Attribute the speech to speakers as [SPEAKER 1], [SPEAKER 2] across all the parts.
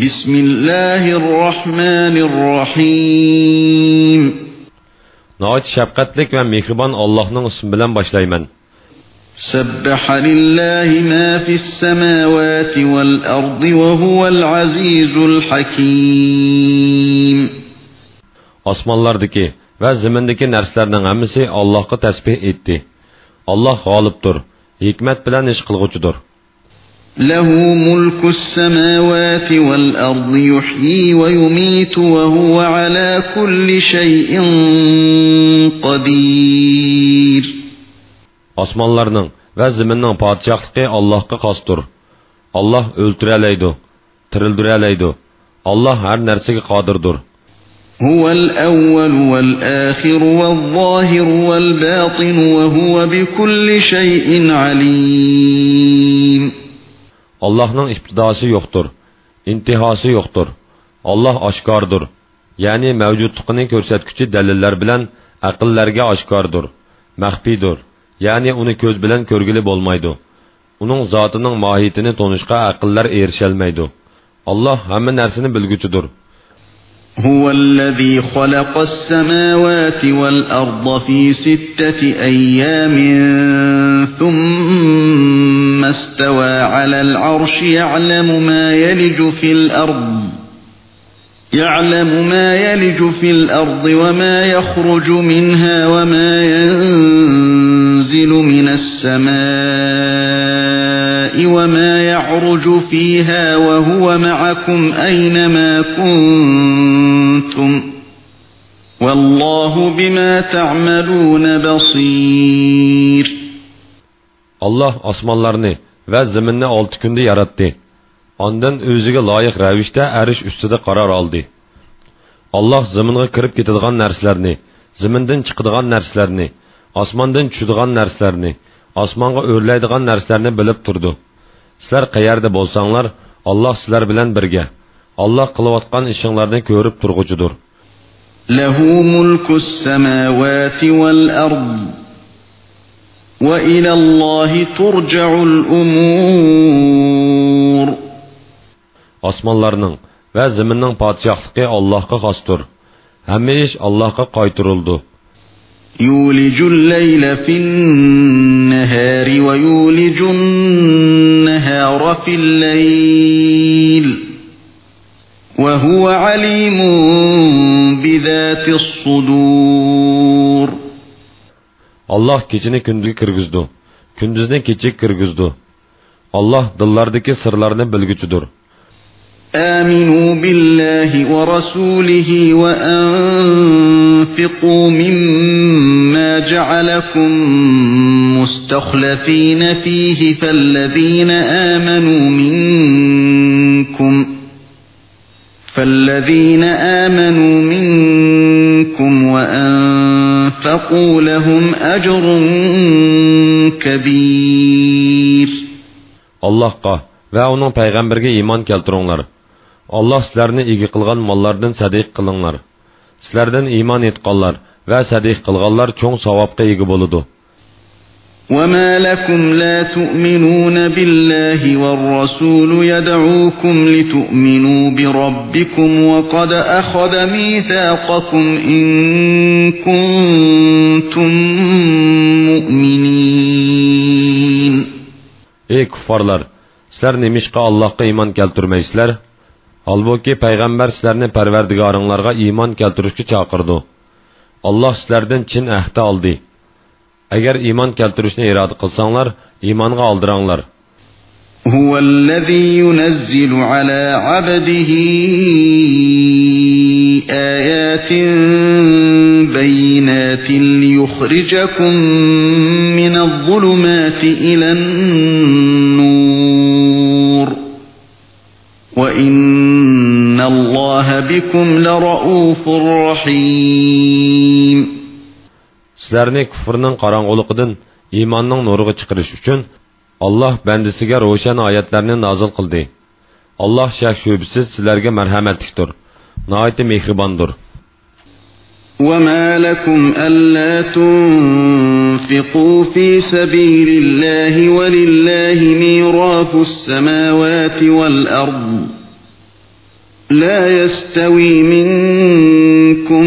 [SPEAKER 1] Bismillahirrahmanirrahim. Nəhayət şəfqətlik və mehriban Allahın ismi ilə başlayıram.
[SPEAKER 2] Səbbaha lillahi ma fis semawati vel ardı ve huvel
[SPEAKER 1] azizul hakim. Osmanlardakı və zimindəki nərslərinin hamısı Allahqa təsbih etdi. Allah qalibdir, hikmət bilən iş qılğucudur.
[SPEAKER 2] له ملك السماوات والأرض يحيي ويميت وهو على كل شيء
[SPEAKER 1] قدير Osmanlarning va zaminning podshohligi Allohga xosdir. Alloh o'ltira oladi, tirildira oladi. Alloh har narsaga qodirdir.
[SPEAKER 2] هو الأول والآخر والظاهر والباطن وهو بكل شيء
[SPEAKER 1] عليم Allah'ın ibtidası yoktur, intihası yoktur. Allah aşkardır. Yani mevcutluğunu körsetkici deliller bilen akıllarga aşkardır, mehfidir. Yani onu köz bilen körgülü olmaydı. Onun zatının mahiyetini tonuşka akıllar erişelmeydi. Allah hemen nersini bilgücüdür.
[SPEAKER 2] هو الذي خلق السماوات والأرض في ستة أيام ثم عَلَى الْعَرْشِ يَعْلَمُ مَا يَلِجُ فِي الْأَرْضِ يَعْلَمُ مَا يَلِجُ فِي الْأَرْضِ وَمَا يَخْرُجُ مِنْهَا وَمَا يَنْزِلُ مِنَ السَّمَاءِ وَمَا يَعْرُجُ فِيهَا وَهُوَ مَعَكُمْ أَيْنَمَا كُنْتُمْ وَاللَّهُ
[SPEAKER 1] بِمَا تَعْمَلُونَ بَصِيرٌ الله Allah asmanlarını va zaminni olti kunda yaratdi ondan o'ziga loyiq ravishda arish ustida karar oldi Allah zaminga kirib ketadigan narsalarni zamindan chiqadigan narsalarni osmondan tushadigan narsalarni osmonga o'rlaydigan narsalarni bilib turdi sizlar qayerda bo'lsanglar Allah sizlar bilan birga alloh qilayotgan ishinglarni ko'rib turg'uchidir
[SPEAKER 2] lahu mulku samawati val ard وإلى الله ترجع الأمور
[SPEAKER 1] أسمانلارنىڭ ۋە زېمىننىڭ پادىشاھلىقى ئاللاھقا خاستۇر. ھەممە ئىش ئاللاھقا قايتۇرۇلدى.
[SPEAKER 2] يولج الليل في النهار ويولج النهار في الليل وهو عليم بذات الصدور
[SPEAKER 1] olloh kechini kunga kirgizdi kunduzni kecha kirgizdi olloh dillardagi sirlarni bilguchidir
[SPEAKER 2] آمنوا بالله ورسوله وأنفقوا مما جعلكم مستخلفين فيه فالذين آمنوا منكم فالذين آمنوا منكم
[SPEAKER 1] وَحَقُّوا لَهُمْ أَجْرٌ كَبِيرٌ Allahqa və onun peyğəmbərə iman keltiringlər. Allah sizlərni igi qılğan mallardan sadiq qılınlar. Sizlərdən iman etqanlar və sadiq qılğanlar çox savabqa igi boludu.
[SPEAKER 2] وما لكم لا تؤمنون بالله والرسول يدعوكم لتؤمنوا بربكم وقد أخذ ميثاقكم إن كنتم
[SPEAKER 1] مؤمنين Ey kuffarlar, sizler nemişka Allah'a iman keltirmeysizler? Halbuki Peygamber sizlerini perverdigarınlarga iman keltirişki çakırdı. Allah sizlerden Çin ehde aldı. agar iymon keltirishni iroda qilsanglar iymonga oldiringlar
[SPEAKER 2] هو الذي ينزل على عبده آيات بينات ليخرجكم من الظلمات إلى النور
[SPEAKER 1] وإن الله بكم لرؤوف رحيم sizlarni kufrning qorong'uligidan iymonning nuriga chiqarish uchun alloh bandisiga ro'shan oyatlarni nozil qildi alloh shak shubisiz sizlarga marhamatlikdir noiti mehribondir
[SPEAKER 2] وما لكم ألا تنفقوا في سبيل الله ولله ميراث السماوات والأرض لا يستوي منكم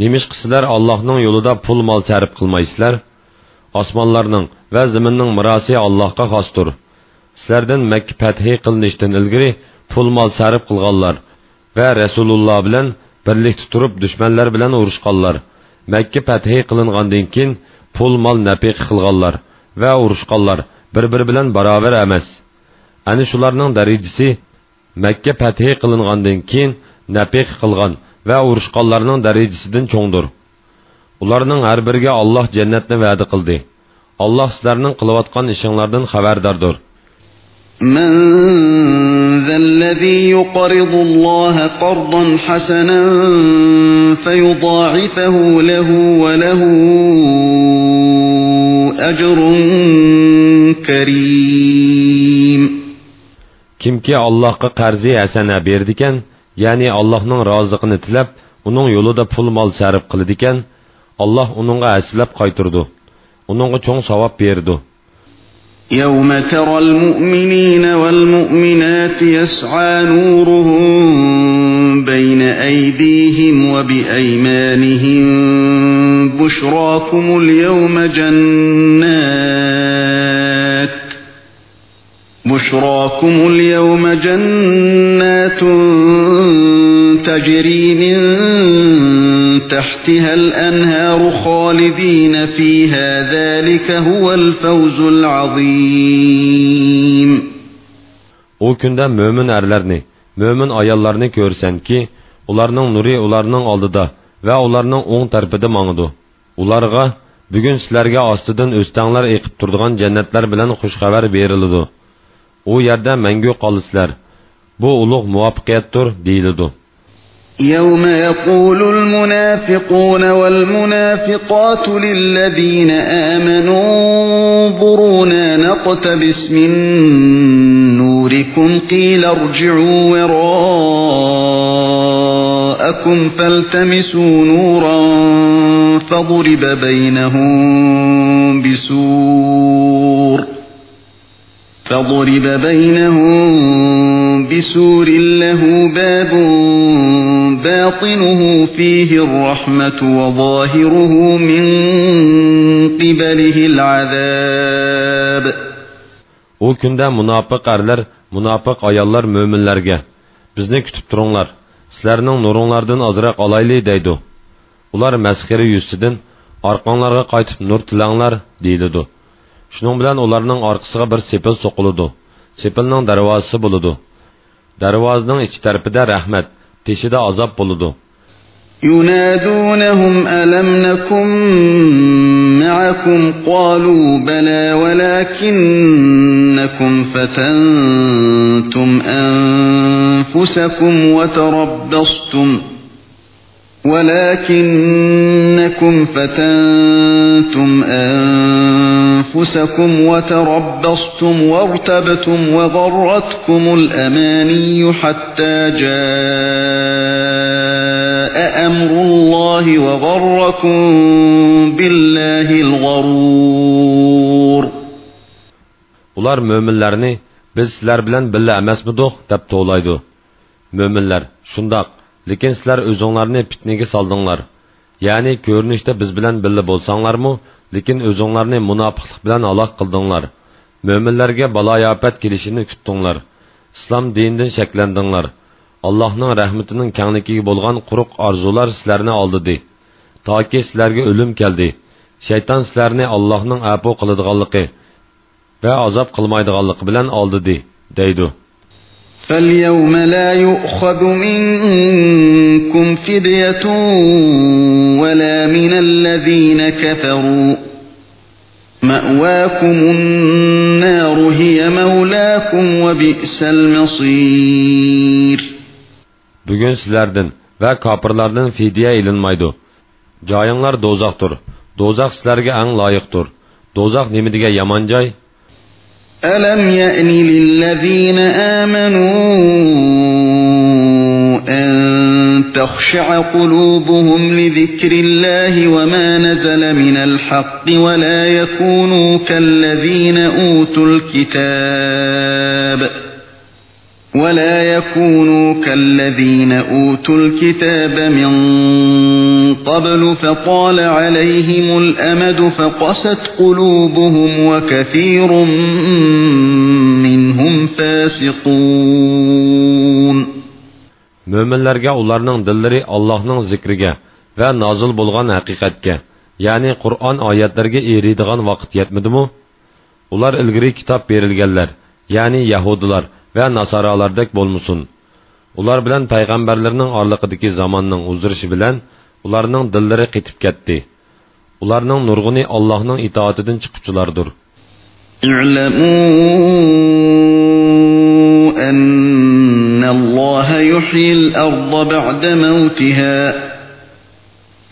[SPEAKER 1] نېمىشقا سىلەر ئاللاھنىڭ يولىدا پۇل مال سەرپ قىلمايسىلەر ئاسمانلارنىڭ ۋە زېمىننىڭ مىراسى ئاللاھقا خاستۇر سىلەردىن مەككە پەتھى قىلىنىشتىن ئىلگىرى pul mol sarf qilganlar va rasululloh bilan birlikda turib dushmanlar bilan urushganlar makka fathi qilingandan keyin pul mol nafiqa qilganlar va urushganlar bir biri bilan barobar emas ana shularning darajasi makka fathi qilingandan keyin nafiqa qilgan va urushqonlarning darajasidan cho'ngdir ularning har biriga olloh jannatni va'da qildi olloh sizlarning qilayotgan ishinglardan xabardordir
[SPEAKER 2] من ذا الذي يقرض الله قرضا حسنا فيضاعفه له وله
[SPEAKER 1] أجر كريم kimki allohga qarzi hasana berdikan ya'ni allohning roziligini tilab uning yo'lida pul mol sarf qiladigan alloh uningga aslab qaytirdi uningga cho'ng savob berdi
[SPEAKER 2] يوم ترى المؤمنين والمؤمنات يسعى نورهم بين أيديهم وبأيمانهم بشراكم اليوم جنات بشراكم اليوم جنات تجري من تحتها الأنهار خالدين فيها ذلك
[SPEAKER 1] هو الفوز العظيم O gündə mömin ərlərini, mömin ayollarını görsən ki, ularının nuri ularının aldıda və ularının oң tərpidi mağıdı. Ularga, bugün sizlərə astıdan östənlər eqib turduğan cənnətlər bilən xoş xəbər verilidi. u yerda mangu qolisizlar bu ulug' muvaffaqiyatdir deyiladi
[SPEAKER 2] يوم يقول المنافقون والمنافقات للذين آمنوا انظرونا نقتبس من نوركم قيل ارجعوا وراءكم فالتمسوا نورا فضرب بينهم بسور فاضرب بينهم بسور له باب باطنه فيه الرحمة وظاهره من قبله
[SPEAKER 1] العذاب O gündə münafıq ərlər, münafıq ayallar möminlərgə, bizni kütüb durunlar, sizlərinin nurunlardan azraq alaylı deydu. Ular məsxiri yüzsüdün, arqanlarga qaytıb nur tilanglar, deyilidu. shuning bilan ularning orqasiga bir sepil so'qiladi sepilning darvozasi bo'ladi darvozaning ichi tarafida rahmat teshida azob bo'ladi
[SPEAKER 2] ينادونهم ألم نكن معكم قالوا بلى ولكنكم فتنتم أنفسكم وتربصتم ولكنكم فتنتم أنفسكم وتربصتم وارتبتم وغرتكم الأماني حتى جاء أمر
[SPEAKER 1] الله وغركم بالله الغرور Ular müminlərini biz sizlar bilan billa emasmidoq deyə tovlaydi. Müminlər şundaq lekin sizlar o'zinglarni fitnaga soldinglar ya'ni ko'rinishda biz bilan birga bo'lsanglarmi lekin o'zinglarni munofiqlik bilan halok qildinglar mo'minlarga baloyofat kelishini kutdinglar islom dinidan shaklandinglar allohning rahmatining kangligiga bo'lgan quruq orzular sizlarni oldidi toki sizlarga o'lim keldi shayton sizlarni allohning apu qiladiganligi va azob qilmaydiganligi bilan oldidi deydi
[SPEAKER 2] فاليوم لا يؤخذ منكم فدية ولا من الذين كفروا مأواكم النار هي مولاكم وبئس
[SPEAKER 1] المصير Bugün sizlerden ve kapırlardan fidye ilinmaydı. Cayınlar dozaktır. Dozak sizlerge en layıktır. Dozak nemidige yaman cay,
[SPEAKER 2] ألم يأن للذين آمنوا أن تخشع قلوبهم لذكر الله وما نزل من الحق ولا يكونوا كالذين أوتوا الكتاب ولا يكونوا كالذين أوتوا الكتاب من قبل فطال عليهم الأمد فقست قلوبهم وكثير منهم
[SPEAKER 1] فاسقون Möminlərə onların dilləri Allahın zikrinə və nazil bolğan həqiqətə, yəni Quran ayətlərinə eridigan vaxt yetmidimi? Ular ilgiri kitab berilganlar, yəni Yahudilar və Nasaralardək bolmusun. Ular bilan peyğəmbərlərinin arlıqıdakı zamanın uzurışı bilan ularning dillari qetib ketdi ularning nurg'uni allohning itoatidan chiquvchilardir
[SPEAKER 2] أن الله يحيي الأرض بعد موتها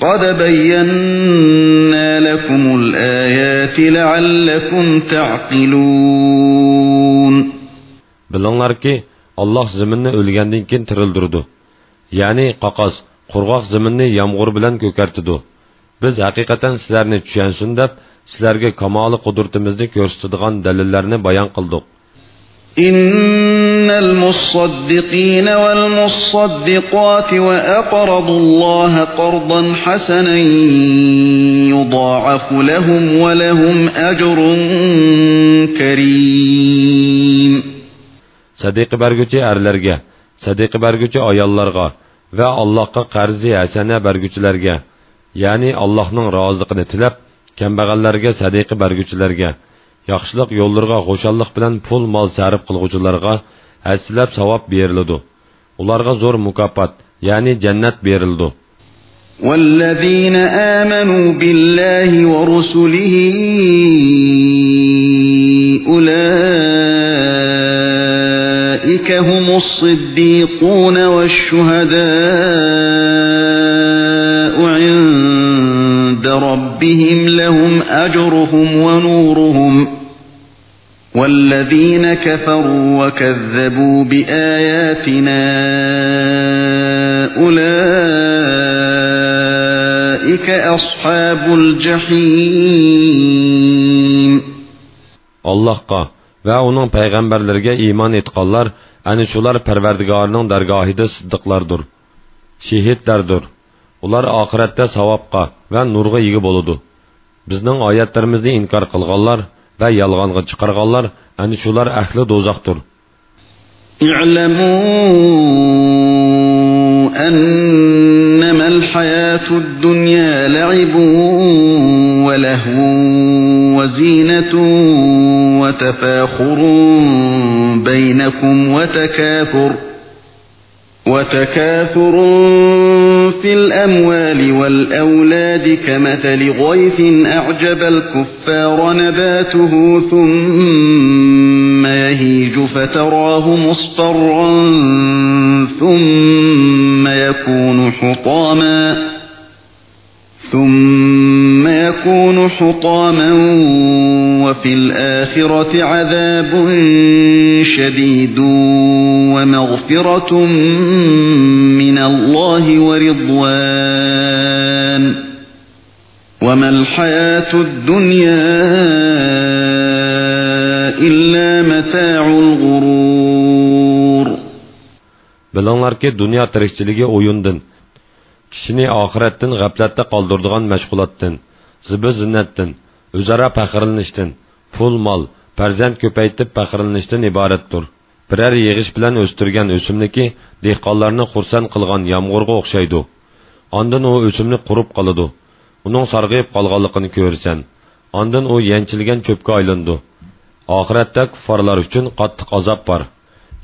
[SPEAKER 2] قد بينا لكم الآيات
[SPEAKER 1] لعلكم تعقلون Bilinglar ki, Allah zeminni o'lgandan keyin tirildirdi. Ya'ni qaqos qurg'oq zaminni yomg'ir bilan ko'kartidi biz haqiqatan sizlarni tushansin deb sizlarga kamoli qudratimizni ko'rsatadigan dalillarni bayon qildik
[SPEAKER 2] إن المصدقين والمصدقات وأقرضوا الله قرضا حسنا يضاعف لهم ولهم
[SPEAKER 1] أجر كريم صديق برگوچي أرلرگه صديق برگوچي آياللرغه və Allahqa qarzi həsənə bərgüçülərə, yəni Allahın razılığını diləb kambag'allarga sadiqa berguvchilarga yaxshilik yo'llariga xo'shallik bilan pul mol sarf qilg'uvchilarga haslab savob beriladi ularga zo'r mukofot ya'ni jannat berildi
[SPEAKER 2] والذين آمنوا بالله ورسله أولئك أولئك هم الصديقون والشهداء عند ربهم لهم أجرهم ونورهم والذين كفروا وكذبوا بآياتنا أولئك
[SPEAKER 1] أصحاب الجحيم الله قال va uning payg'ambarlariga iymon etqonlar Ani şular Perverdigarının dergahide sıddıklardır. Şehitlerdir. Ular ahirette savapqa ve nurga yigi boludu. Bizning oyatlarimizni inkor qilganlar va yolg'onga chiqarganlar ani shular ahli do'zaxdir.
[SPEAKER 2] اعلموا أنما الحياة الدنيا لعب وله وزينة وتفاخر بينكم وتكاثر وتكاثر في الأموال والأولاد كمثل غيث أعجب الكفار نباته ثم يهيج فتراه مصفرا ثم يكون حطاما ثم يكون حطاما وفي الآخرة عذاب شديد ومغفرة من الله ورضوان وما الحياة الدنيا إلا متاع الغرور
[SPEAKER 1] بلانلار كي دنيا ترشتلغي اويندن كشني آخرتتن غبلتت قلدردغان مشغولتتن زبز زنتتن özara pəxirlənişdin, فول مال farzand ko'paytib faxrlanishdan iboratdir biror yig'ish bilan o'stirgan o'simliki dehqonlarni xursand qilgan yomg'irga o'xshaydi ondan u o'simlik qurib qoladi uning sarg'ayib qolganligini ko'rsan ondan u yanchilgan ko'pga aylandi oxiratda kuffarlar uchun qattiq azob bor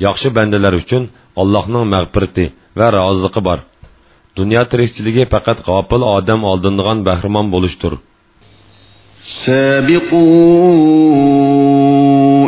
[SPEAKER 1] yaxshi bandalar uchun allohning mag'firati va roziqi bor dunyo tirikchiligi faqat g'ofil odam oldindigan bahrimon bo'lishdir
[SPEAKER 2] sabiqun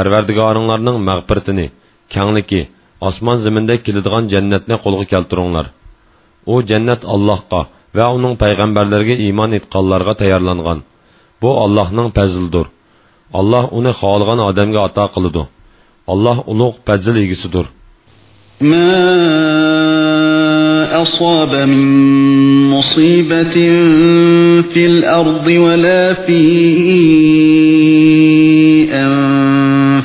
[SPEAKER 1] parvardigoringlarning mag'firatini kangliki osmon ziminda keladigan jannatni qo'lga keltiringlar u jannat allohga va uning payg'ambarlariga iymon etganlarga tayyorlangan bu allohning fazlidir alloh uni xohlagan odamga ato qiladi alloh ulug' fazil egisidir
[SPEAKER 2] أصاب من مصيبة في الأرض ولا في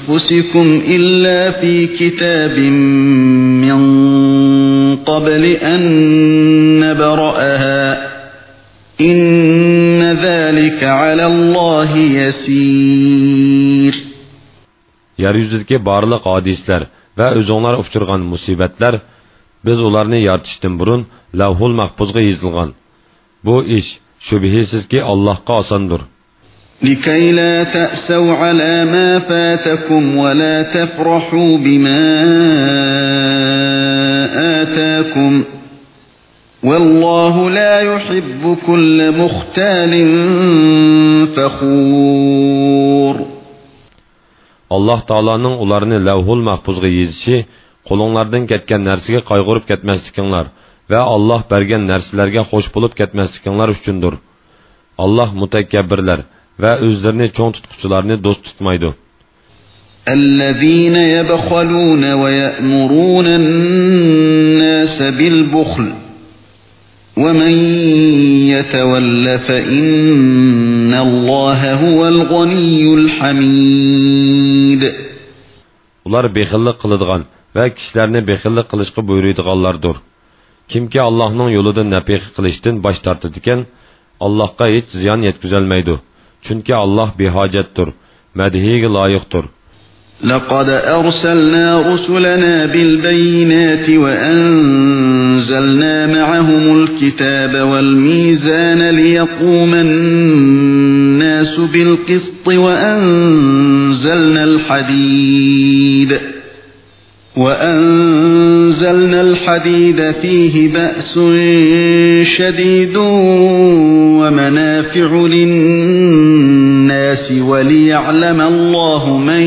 [SPEAKER 2] أنفسكم إلا في كتاب من قبل أن نبرأها إن ذلك على
[SPEAKER 1] الله يسير Yeryüzündeki barlıq hadislər və öz onlara uçurğan musibətlər biz ularni yaratishdan burun lavhul mahfuzga yozilgan bu ish shubhisizki allohga osondir
[SPEAKER 2] لكي لا تأسوا على ما فاتكم ولا تفرحوا بما آتاكم والله لا يحب كل مختال
[SPEAKER 1] فخور Allah Taala'nın onlarını Lavhul Mahfuzğa yezishi, qo'linglardan ketgan narsaga qayg'urib ketmaslikinglar va Alloh bergan narsalarga xush bo'lib ketmaslikinglar uchundir. Alloh mutakabbirlar və özlərini çoğ tutquçularını dost tutmaydı.
[SPEAKER 2] الذين يبخلون ويأمرون الناس بالبخل ومن يتول فإن الله هو الغني الحميد
[SPEAKER 1] Onlar bexillik qılıdğan və kişilərini bexillik qılışqı buyuruyduğanlardır. Kimki Allah'ın yolunda nəpih qilishdən baş tartıdıkən, Allah'a heç ziyan yetküzəlməydi. الله حاجت Allah مدهیگ لایق layiqdir.
[SPEAKER 2] لقد أرسلنا رسلنا بالبينات وأنزلنا معهم الكتاب والميزان ليقوم الناس بالقسط وأنزلنا الحديد وأنزلنا الحديد فيه بأس شديد ومنافع للناس وليعلم الله من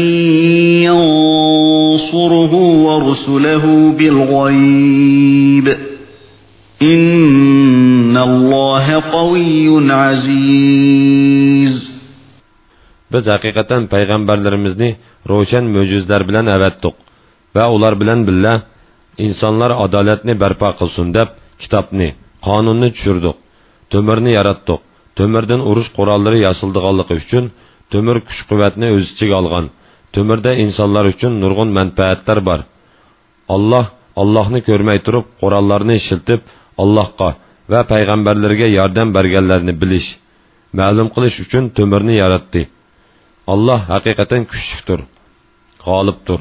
[SPEAKER 2] ينصره ورسله بالغيب
[SPEAKER 1] إن الله قوي عزيز Biz haqiqatan payg'ambarlarimizni ro'shan mo'jizlar bilan avatdiq va ular bilan birga insonlar adolatni barpo qilsin deb kitobni qonunni tushirdik to'mirni yaratdik to'mirdan urush qurollari yasildiganligi uchun to'mir kuch quvvatni o'z ichiga olgan to'mirda insonlar uchun nurg'un manfaatlar bor alloh allohni ko'rmay turib qurollarni ishiltib allohga va payg'ambarlarga yordam berganlarni bilish ma'lum qilish uchun to'mirni yaratdi alloh haqiqatan kuchlikdir g'olibdir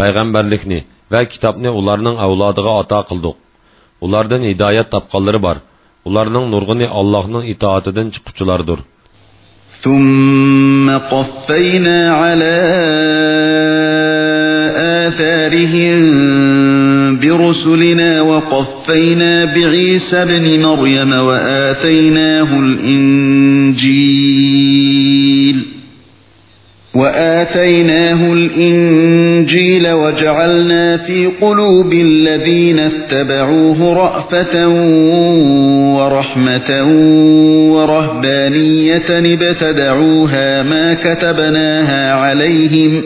[SPEAKER 1] payg'ambarlikni va kitobni ularning avlodiga ato qildik ulardan hidoyat topqanlari bor ularning nurg'ini allohning itoatidan chiquvchilardir
[SPEAKER 2] ثم قفينا على آثارهم برسلنا وقفينا بعيسى بن مريم وآتيناه الإنجيل وآتيناه الإنجيل وجعلنا في قلوب الذين اتبعوه رأفة ورحمة ورهبانية ابتدعوها ما كتبناها عليهم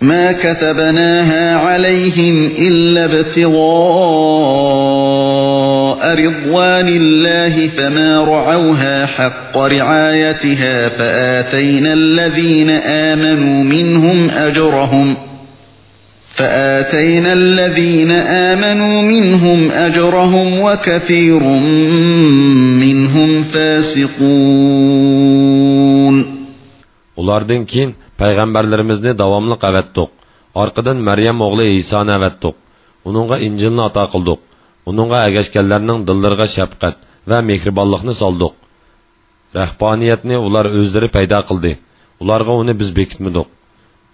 [SPEAKER 2] ما كتبناها عليهم إلا ابتغاء رضوان الله فما رعوها حق رعايتها فآتينا الذين آمنوا منهم أجرهم فآتينا الذين آمنوا منهم أجرهم وكثير
[SPEAKER 1] منهم فاسقون Ulardan keyin payg'ambarlarimizni davomli qavatdiq. Orqadan Maryam o'g'li Isoni avatdiq. Uningga Injilni ato qildik. uningga agashganlarning dillariga shafqat va mehribonlikni soldiq rahboniyatni ular o'zlari paydo qildi ularga uni biz bekitmadik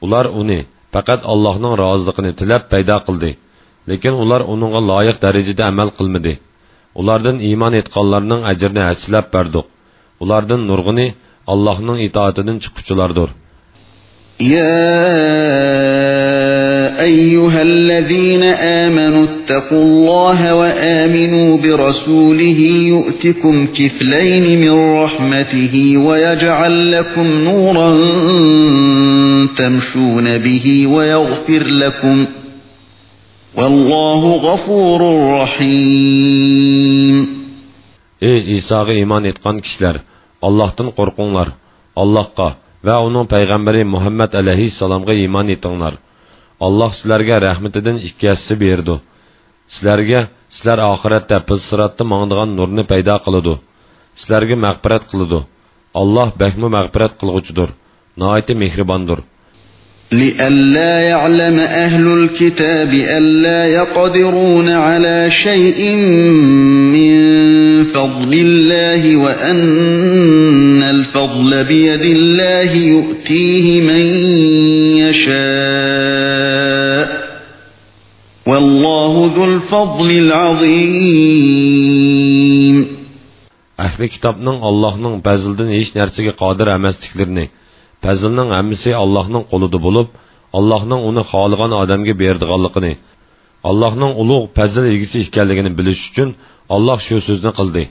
[SPEAKER 1] ular uni faqat allohning roziligini tilab paydo qildi lekin ular uningga loyiq darajada amal qilmadi ulardan iymon etganlarning ajrini haslab berdik ulardan nurg'ini allohning itoatidan chiquvchilardir
[SPEAKER 2] يا أيها الذين آمنوا اتقوا الله وآمنوا برسوله يؤتكم كفلين من رحمته ويجعل لكم نورا تمشون به ويغفر لكم
[SPEAKER 1] والله غفور رحيم Ey İsa'ya iman etkan kişiler, Allah'tan korkunlar, Allah'a ve onun peygamberi Muhammed aleyhisselam'a iman etinler. alloh sizlarga rahmatidan ikki hissa berdi sizlarga sizlar oxiratda biz siratda mongdigan nurni paydo qiladi sizlarga mag'firat qiladi alloh bakmi mag'firat qilg'uchidir noiti mehribondir
[SPEAKER 2] لئلا يعلم أهل الكتاب ألا يقدرون على شيء من فضل الله وأن الفضل بيد الله يؤتيه من يشاء
[SPEAKER 1] Vallahu zul fadlil azim. Ahli kitabning Allohning fazlidan hech narsaga qodir emasliklarini, fazlning hammasi Allohning qo'lida bo'lib, Allohning uni xohlagan odamga berdiganligini, Allohning ulug' fazil egisi ekanligini bilish uchun Alloh shu so'zni qildi.